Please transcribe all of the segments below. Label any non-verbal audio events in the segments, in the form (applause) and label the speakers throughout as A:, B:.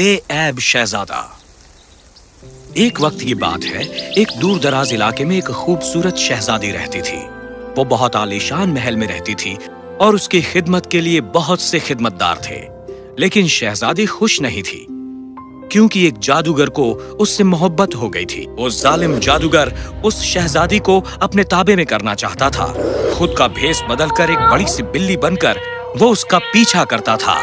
A: बेऐब शहजादा। एक वक्त की बात है, एक दूर दराज इलाके में एक खूबसूरत शहजादी रहती थी। वो बहुत आलीशान महल में रहती थी और उसकी खिदमत के लिए बहुत से खिदमतदार थे। लेकिन शहजादी खुश नहीं थी, क्योंकि एक जादूगर को उससे मोहब्बत हो गई थी। वो जालिम जादूगर उस शहजादी को अपने ताबे में करना चाहता था। खुद का भेस बदलकर एक बड़ी सी बिल्ली बनकर वो उसका पीछा करता था।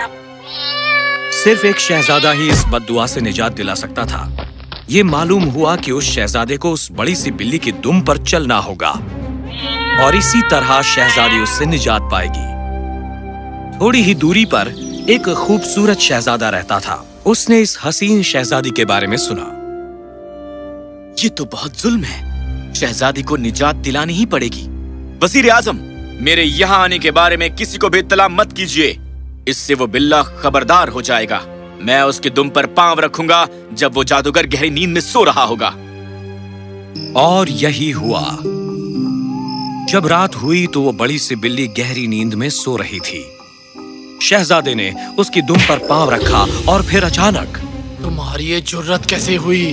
A: सिर्फ़ एक शहजादा ही इस बददुआ से निजात दिला सकता था। ये मालूम हुआ कि उस शहजादे को उस बड़ी सी बिल्ली की दुम पर चलना होगा। और इसी तरह शहजादी उससे निजात पाएगी। थोड़ी ही दूरी पर एक खूबसूरत शहजादा रहता था। उसने इस हसीन शहजादी के बारे में सुना।
B: ये तो बहुत जुल्म है। शहजादी को निजात दिलानी ही पड़ेगी। वज़ीर आज़म मेरे यहाँ आने के बारे में किसी को भी इतला मत कीजिए। इससे वो बिल्ला खबरदार हो जाएगा। मैं उसके दुम पर पाँव रखूँगा जब वो जादूगर गहरी नींद में सो रहा होगा।
A: और यही हुआ। जब रात हुई तो वो बड़ी सी बिल्ली गहरी नींद में सो रही थी। शहजादे ने उसकी दुम पर पाँव रखा और फिर अचानक
C: तुम्हारी ये जुर्रत कैसे हुई?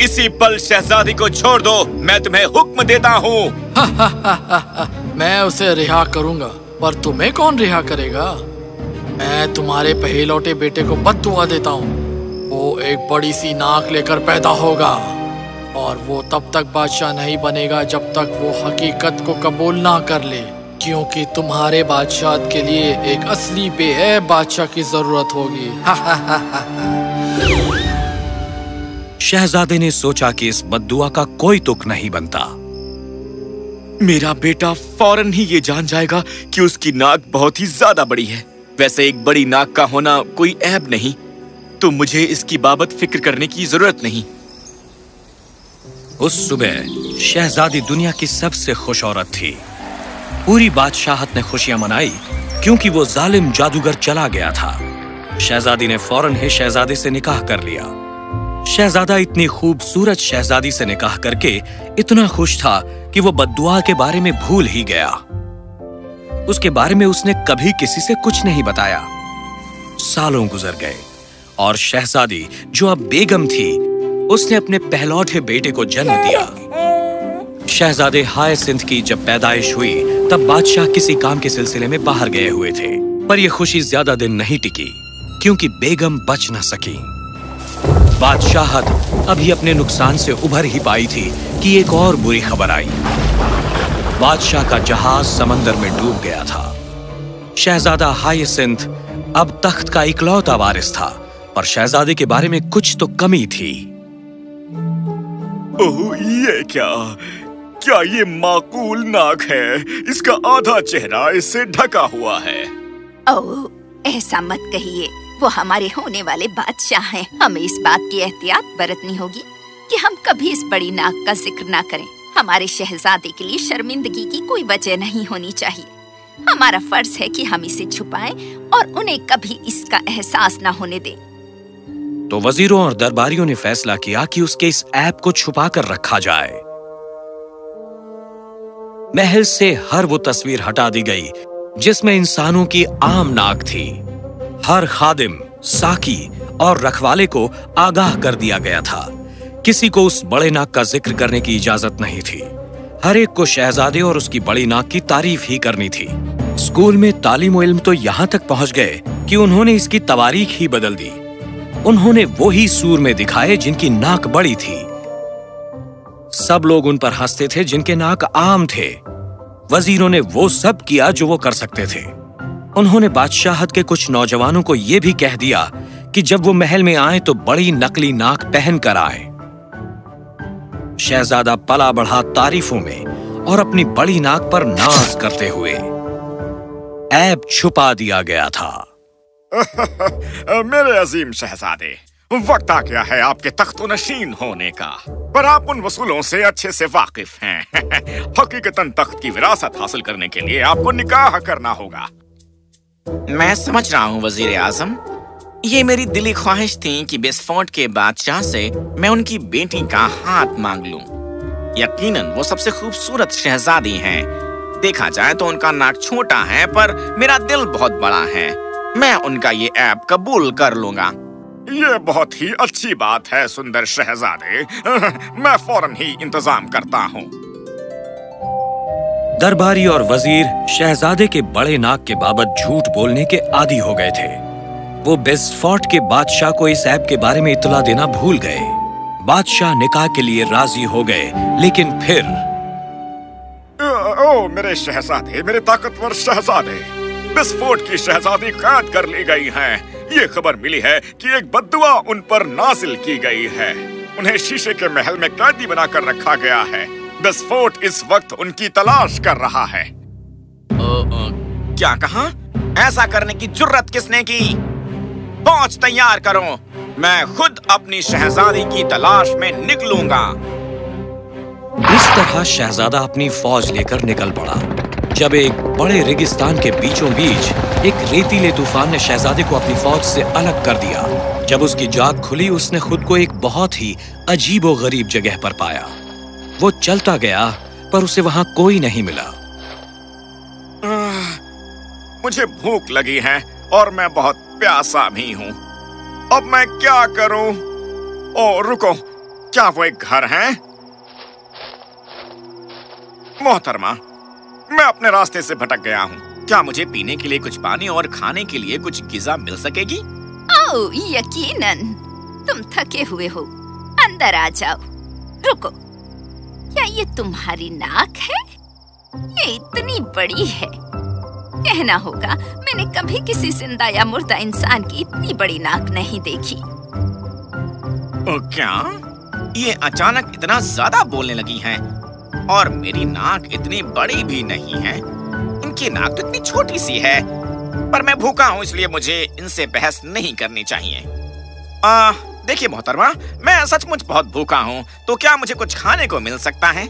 B: इसी पल शहजादी को छोड़ दो मैं तुम्हें हुक्म देता हूँ। (laughs)
C: मैं उसे रिहा करूँगा पर तुम्हें कौन रिहा करेगा? मैं तुम्हारे पहलौटे बेटे को बदुआ देता हूँ। वो एक बड़ी सी नाक लेकर पैदा होगा और वो तब तक बादशाह नहीं बनेगा जब तक वो हकीकत को कबूल ना कर ले, क्योंकि तुम्हारे बादशाह के लिए एक असली बेऐब बादशाह की ज़रूरत होगी।
A: शहजादे ने सोचा कि इस बदुआ का कोई तुक नहीं बनता।
B: मेरा बेटा फ़ौरन ही ये जान जाएगा कि उसकी नाक बहुत ही ज़्यादा बड़ी है। वैसे एक बड़ी नाक का होना कोई ऐब नहीं। तो मुझे इसकी बाबत फ़िक्र करने की ज़रूरत नहीं।
A: उस सुबह शहजादी दुनिया की सबसे खुश औरत थी। पूरी बादशाहत ने खुशियाँ मनाई, क्योंकि वो जालिम जादूगर चला गया था। शहजादी ने फ़ौरन ही शहजादे से निकाह कर लिया। शहजादा इतनी खूबसूरत शहजादी से निकाह करके इतना खुश था कि वो बदुआ के बारे में भूल ही गया। उसके बारे में उसने कभी किसी से कुछ नहीं बताया। सालों गुजर गए, और शहजादी जो अब बेगम थी, उसने अपने पहलौठे बेटे को जन्म दिया। शहजादे हाय सिंध की जब पैदाइश हुई, तब बादशाह किसी काम के सिलसिले में बाहर गए हुए थे। पर यह खुशी ज़्यादा दिन नहीं टिकी, क्योंकि बेगम बच न सकी। बादशाहत अभी अपने नुकसान से उभर ही पाई थी कि एक और बुरी खबर आई। बादशाह का जहाज़ समंदर में डूब गया था। शहजादा हाय अब तख्त का इकलौता वारिस था पर शहजादे के बारे में कुछ तो कमी थी।
B: ओह ये क्या? क्या ये माकूल नाक है? इसका आधा चेहरा इससे ढका हुआ है।
D: ओह ऐसा मत कहिए। वो हमारे होने वाले बादशाह हैं। हमें इस बात की एहतियात बरतनी होगी कि हम कभी इस बड़ी नाक का ज़िक्र ना करें। हमारे शहजादे के लिए शर्मिंदगी की कोई वजह नहीं होनी चाहिए। हमारा फ़र्ज़ है कि हम इसे छुपाएँ और उन्हें कभी इसका एहसास ना होने दें।
A: तो वजीरों और दरबारियों ने फैसला किया कि उसके इस ऐप को छुपा कर रखा जाए। महल से हर वो तस्वीर हटा दी गई, जिसमें इंसानों की आम नाक थी। हर खादिम, साकी और रखवाले को आगाह कर दिया गया था। किसी को उस बड़े नाक का ज़िक्र करने की इजाज़त नहीं थी। हर एक को शहजादे और उसकी बड़ी नाक की तारीफ़ ही करनी थी। स्कूल में तालीम इल्म तो यहाँ तक पहुँच गए कि उन्होंने इसकी तवारीख ही बदल दी। उन्होंने वो ही सूर में दिखाए जिनकी नाक बड़ी थी। सब लोग उन पर हँसते थे जिनके नाक आम थे। वजीरों ने वो सब किया जो वो कर सकते थे। उन्होंने बादशाहत के कुछ नौजवानों को यह भी कह दिया कि जब वो महल में आए तो बड़ी नकली नाक पहन कर आए। शहजादा पला बढ़ा तारीफों में और अपनी बड़ी नाक पर नाज करते हुए। ऐब छुपा दिया गया था। (laughs)
E: मेरे अजीम शहजादे वक्त आ गया है आपके तख्त नशीन होने का। पर आप उन वसूलों से अच्छे से वाकिफ हैं। (laughs) हकीकतन तख्त की विरासत हासिल करने के लिए आपको निकाह करना होगा।
F: मैं समझ रहा हूँ वज़ीर आज़म ये मेरी दिली ख्वाहिश थी कि बिस्फोट के बादशाह से मैं उनकी बेटी का हाथ मांग लूँ। यकीनन वो सबसे खूबसूरत शहजादी हैं। देखा जाए तो उनका नाक छोटा है पर मेरा दिल बहुत बड़ा है। मैं उनका ये ऐप कबूल कर लूँगा।
E: ये बहुत ही अच्छी बात है सुंदर शहजादे। (laughs) मैं फ़ौरन ही इंतज़ाम करता हूँ।
A: दरबारी और वज़ीर शहजादे के बड़े नाक के बाबत झूठ बोलने के आदि हो गए थे। वो बेस्फोर्ट के बादशाह को इस ऐप के बारे में इतला देना भूल गए। बादशाह निकाह के लिए राज़ी हो गए लेकिन फिर
E: ओ मेरे शहजादे मेरे ताकतवर शहजादे बिस्फोट की शहजादी कैद कर ली गई हैं। ये खबर मिली है कि एक बदुआ उन पर नाजिल की गई है। उन्हें शीशे के महल में कैदी बनाकर रखा गया है। बिस्फोट इस वक्त उनकी तलाश कर रहा है।
F: ओ, ओ, क्या कहा? ऐसा करने की जुर्रत किसने की? पहुँच तैयार करो। मैं खुद अपनी शहजादी की तलाश में निकलूँगा।
A: इस तरह शहजादा अपनी फौज लेकर निकल पड़ा। जब एक बड़े रेगिस्तान के बीचों बीच एक रेतीले तूफ़ान ने शहजादे को अपनी फौज से अलग कर दिया। जब उसकी जाग खुली उसने खुद को एक बहुत ही अजीब और गरीब जगह पर पाया। वो चलता गया पर उसे वहाँ कोई नहीं मिला।
E: आ, मुझे भूख लगी है और मैं बहुत प्यासा भी हूँ। अब मैं क्या करूँ? ओ रुको। क्या वो एक घर है? मोहतरमा मैं अपने रास्ते से भटक गया हूँ। क्या मुझे पीने के लिए कुछ पानी और खाने के लिए कुछ गिजा मिल सकेगी?
D: ओ, यकीनन। तुम थके हुए हो। अंदर आ जाओ। रुको। क्या ये तुम्हारी नाक है? ये इतनी बड़ी है। कहना होगा मैंने कभी किसी ज़िंदा या मुर्दा इंसान की इतनी बड़ी नाक नहीं देखी।
F: ओ, क्या? ये अचानक इतना ज़्यादा बोलने लगी हैं। और मेरी नाक इतनी बड़ी भी नहीं है। इनकी नाक तो इतनी छोटी सी है। पर मैं भूखा हूँ इसलिए मुझे इनसे बहस नहीं करनी चाहिए। देखिए मोहतरमा मैं सचमुच बहुत भूखा हूँ तो क्या मुझे कुछ खाने को मिल सकता है?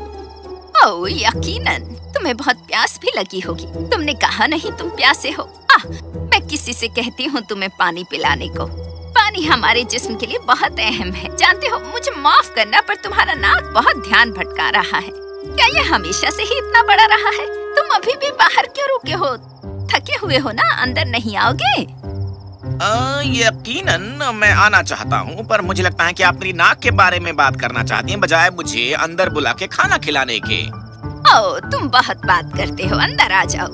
D: ओ यकीनन तुम्हें बहुत प्यास भी लगी होगी। तुमने कहा नहीं तुम प्यासे हो। आ, मैं किसी से कहती हूँ तुम्हें पानी पिलाने को। पानी हमारे जिस्म के लिए बहुत अहम है। जानते हो मुझे माफ़ करना पर तुम्हारा नाक बहुत ध्यान भटका रहा है। क्या ये हमेशा से ही इतना बड़ा रहा है? तुम अभी भी बाहर क्यों रुके हो? थके हुए हो ना? अंदर नहीं आओगे?
F: यकीनन मैं आना चाहता हूँ पर मुझे लगता है कि आप मेरी नाक के बारे में बात करना चाहती हैं बजाय मुझे अंदर बुला के खाना खिलाने के।
D: ओ तुम बहुत बात करते हो अंदर आ जाओ।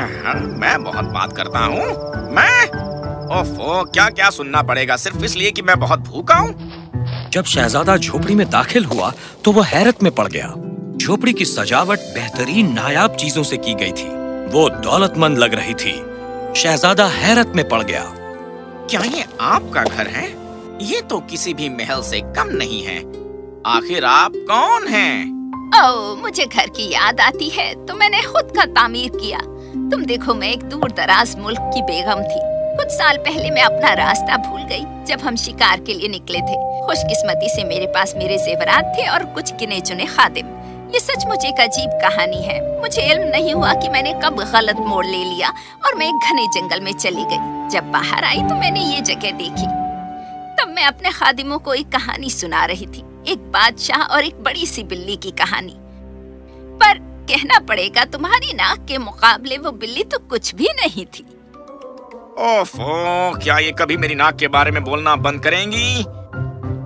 F: हाँ, मैं बहुत बात करता हूँ। मैं? ओफो क्या क्या सुनना पड़ेगा सिर्फ़ इसलिए कि मैं बहुत भूखा हूँ।
A: जब शहजादा झोपड़ी में दाखिल हुआ तो वो हैरत में पड़ गया। झोपड़ी की सजावट बेहतरीन नायाब चीज़ों से की गई थी। वो दौलतमंद लग रही थी। शहजादा हैरत में पड़ गया।
F: क्या ये आपका घर है? ये तो किसी भी महल से कम नहीं है। आखिर आप कौन हैं?
D: ओ, मुझे घर की याद आती है तो मैंने खुद का तामीर किया। तुम देखो मैं एक दूर दराज मुल्क की बेगम थी। कुछ साल पहले मैं अपना रास्ता भूल गई जब हम शिकार के लिए निकले थे। खुशकिस्मती से मेरे पास मेरे जेवरात थे और कुछ गिने चुने खादिम। ये सचमुच एक अजीब कहानी है। मुझे इल्म नहीं हुआ कि मैंने कब गलत मोड़ ले लिया और मैं एक घने जंगल में चली गई। जब बाहर आई तो मैंने ये जगह देखी। तब मैं अपने खादिमों को एक कहानी सुना रही थी। एक बादशाह और एक बड़ी सी बिल्ली की कहानी। पर कहना पड़ेगा, तुम्हारी नाक के मुकाबले वो बिल्ली तो कुछ भी नहीं थी।
F: ओफो, क्या ये कभी मेरी नाक के बारे में बोलना बंद करेंगी?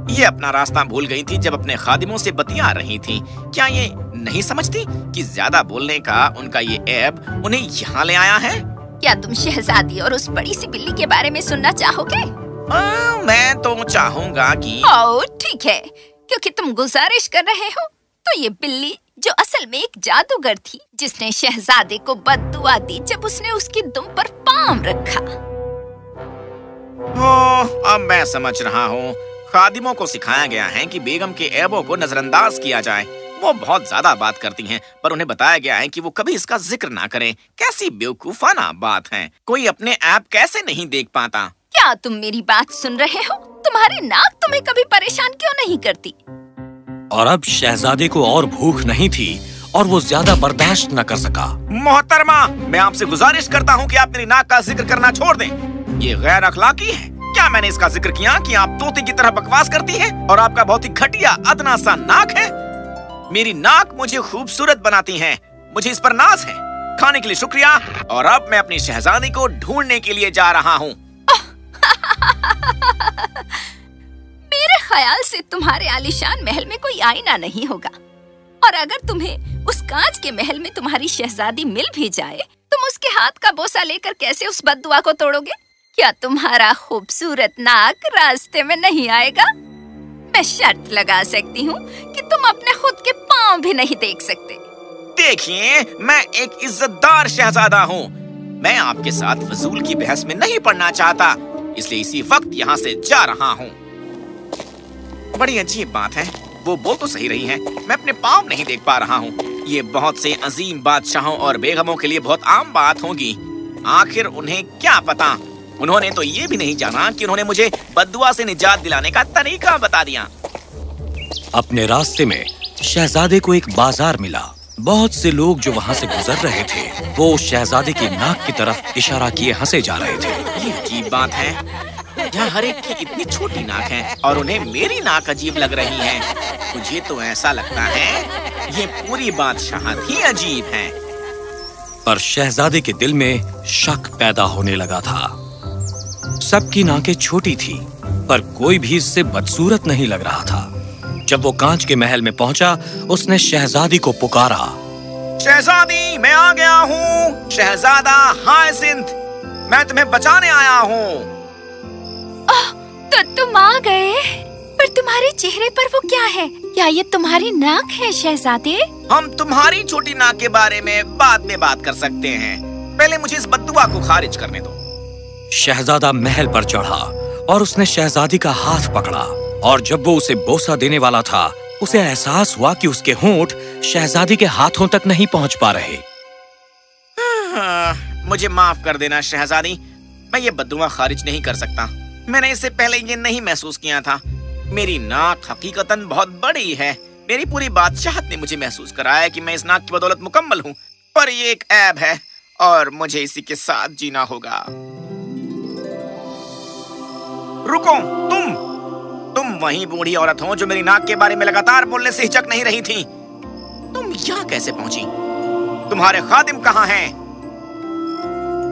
F: ये अपना रास्ता भूल गई थी जब अपने खादिमों से बतिया रही थी। क्या ये नहीं समझती कि ज़्यादा बोलने का उनका ये ऐब उन्हें यहाँ ले आया है?
D: क्या तुम शहजादी और उस बड़ी सी बिल्ली के बारे में सुनना चाहोगे?
F: आ, मैं तो चाहूँगा कि
D: ठीक है। क्योंकि तुम गुजारिश कर रहे हो तो ये बिल्ली जो असल में एक जादूगर थी जिसने शहजादे को बददुआ दी जब उसने उसकी दुम पर पाम रखा।
F: ओ, अब मैं समझ रहा हूँ। खादिमों को सिखाया गया है कि बेगम के ऐबों को नजरअंदाज किया जाए। वो बहुत ज़्यादा बात करती हैं, पर उन्हें बताया गया है कि वो कभी इसका ज़िक्र ना करें। कैसी बेवकूफाना बात है। कोई अपने ऐप कैसे नहीं देख पाता?
D: क्या तुम मेरी बात सुन रहे हो? तुम्हारी नाक तुम्हें कभी परेशान क्यों नहीं करती?
A: और अब शहजादे को और भूख नहीं थी और वो ज़्यादा बर्दाश्त न कर सका।
F: मोहतरमा मैं आपसे गुजारिश करता हूँ कि आप मेरी नाक का ज़िक्र करना छोड़ दें। ये गैर अखलाकी है। क्या मैंने इसका ज़िक्र किया कि आप तोते की तरह बकवास करती हैं और आपका बहुत ही घटिया, अदना सा नाक है? मेरी नाक मुझे खूबसूरत बनाती है। मुझे इस पर नाज है। खाने के लिए शुक्रिया। और अब मैं अपनी शहजादी को ढूँढने के लिए जा रहा हूँ। (laughs)
D: मेरे ख्याल से तुम्हारे आलिशान महल में कोई आईना नहीं होगा। और अगर तुम्हें उस कांच के महल में तुम्हारी शहजादी मिल भी जाए, तुम उसके हाथ का बोसा लेकर कैसे उस बदुआ को तोड़ोगे? क्या तुम्हारा खूबसूरत नाक रास्ते में नहीं आएगा? मैं शर्त लगा सकती हूँ कि तुम अपने खुद के पाँव भी नहीं देख सकते।
F: देखिए, मैं एक इज्जतदार शहजादा हूँ। मैं आपके साथ फजूल की बहस में नहीं पढ़ना चाहता, इसलिए इसी वक्त यहाँ से जा रहा हूँ। बड़ी अजीब बात है, वो बोल तो सही रही है, मैं अपने पाँव नहीं देख पा रहा हूँ। ये बहुत से अजीम बादशाहों और बेगमों के लिए बहुत आम बात होगी। आखिर उन्हें क्या पता? उन्होंने तो ये भी नहीं जाना कि उन्होंने मुझे बदुआ से निजात दिलाने का तरीका बता दिया।
A: अपने रास्ते में शहजादे को एक बाज़ार मिला। बहुत से लोग जो वहाँ से गुजर रहे थे वो शहजादे की नाक की तरफ़ इशारा किए हंसे जा रहे थे।
F: ये अजीब बात है। यहाँ हर एक की इतनी छोटी नाक है और उन्हें मेरी नाक अजीब लग रही है। मुझे तो ऐसा लगता है ये पूरी बादशाहत ही अजीब है।
A: पर शहजादे के दिल में शक पैदा होने लगा था। सबकी नाकें छोटी थी पर कोई भी इससे बदसूरत नहीं लग रहा था। जब वो कांच के महल में पहुँचा उसने शहजादी को पुकारा।
F: शहजादी मैं आ गया हूँ। शहजादा हाय सिंध मैं तुम्हें बचाने आया हूँ।
D: तो तुम आ गए? पर तुम्हारे चेहरे पर वो क्या है? क्या ये तुम्हारी नाक है शहजादे?
F: हम तुम्हारी छोटी नाक के बारे में बाद में बात कर सकते हैं। पहले मुझे इस बदुआ को खारिज करने दो।
A: शहजादा महल पर चढ़ा और उसने शहजादी का हाथ पकड़ा। और जब वो उसे बोसा देने वाला था, उसे एहसास हुआ कि उसके होंठ शहजादी के हाथों तक नहीं पहुँच पा रहे।
F: मुझे माफ़ कर देना शहजादी। मैं ये बदुआ खारिज नहीं कर सकता। मैंने इससे पहले ये नहीं महसूस किया था। मेरी नाक हकीकतन बहुत बड़ी है। मेरी पूरी बादशाहत ने मुझे महसूस कराया कि मैं इस नाक की बदौलत मुकम्मल हूँ। पर ये एक ऐब है, और मुझे इसी के साथ जीना होगा। रुको, तुम। तुम वही बूढ़ी औरत हो जो मेरी नाक के बारे में लगातार बोलने से हिचक नहीं रही थी। तुम यहाँ कैसे पहुँची? तुम्हारे खादिम कहाँ हैं?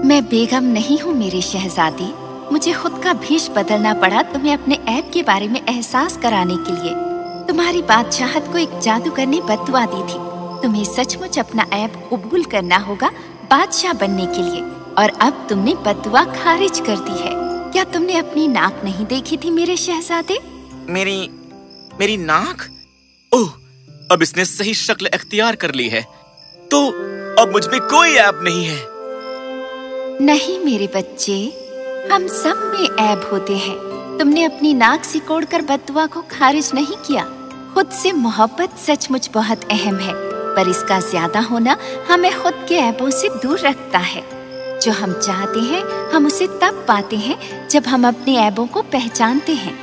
D: मैं बेगम नहीं हूँ मेरी शहजादी। मुझे खुद का भेष बदलना पड़ा तुम्हें अपने ऐप के बारे में एहसास कराने के लिए। तुम्हारी बादशाहत को एक जादूगर ने बदुआ दी थी। तुम्हें सचमुच अपना ऐप कबूल करना होगा बादशाह बनने के लिए। और अब तुमने बदुआ खारिज कर दी है। क्या तुमने अपनी नाक नहीं देखी थी मेरे शहजादे?
F: मेरी मेरी नाक? ओह अब इसने सही शक्ल अख्तियार कर ली है। तो अब मुझमें कोई ऐप नहीं है।
D: नहीं मेरे बच्चे हम सब में ऐब होते हैं। तुमने अपनी नाक सिकोड़ कर बदुआ को खारिज नहीं किया। खुद से मोहब्बत सचमुच बहुत अहम है पर इसका ज़्यादा होना हमें खुद के ऐबों से दूर रखता है। जो हम चाहते हैं, हम उसे तब पाते हैं जब हम अपने ऐबों को पहचानते हैं।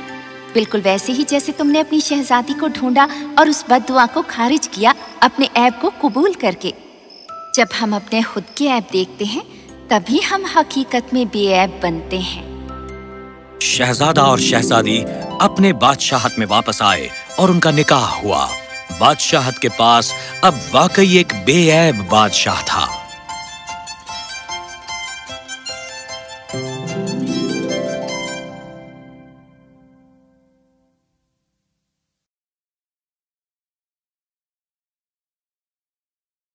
D: बिल्कुल वैसे ही जैसे तुमने अपनी शहजादी को ढूंढा और उस बदुआ को खारिज किया अपने ऐब को कबूल करके। जब हम अपने खुद के ऐब देखते हैं, तभी हम हकीकत में बेऐब बनते हैं।
A: शहजादा और शहजादी अपने बादशाहत में वापस आए और उनका निकाह हुआ। बादशाहत के पास अब वाकई एक बेऐब बादशाह था।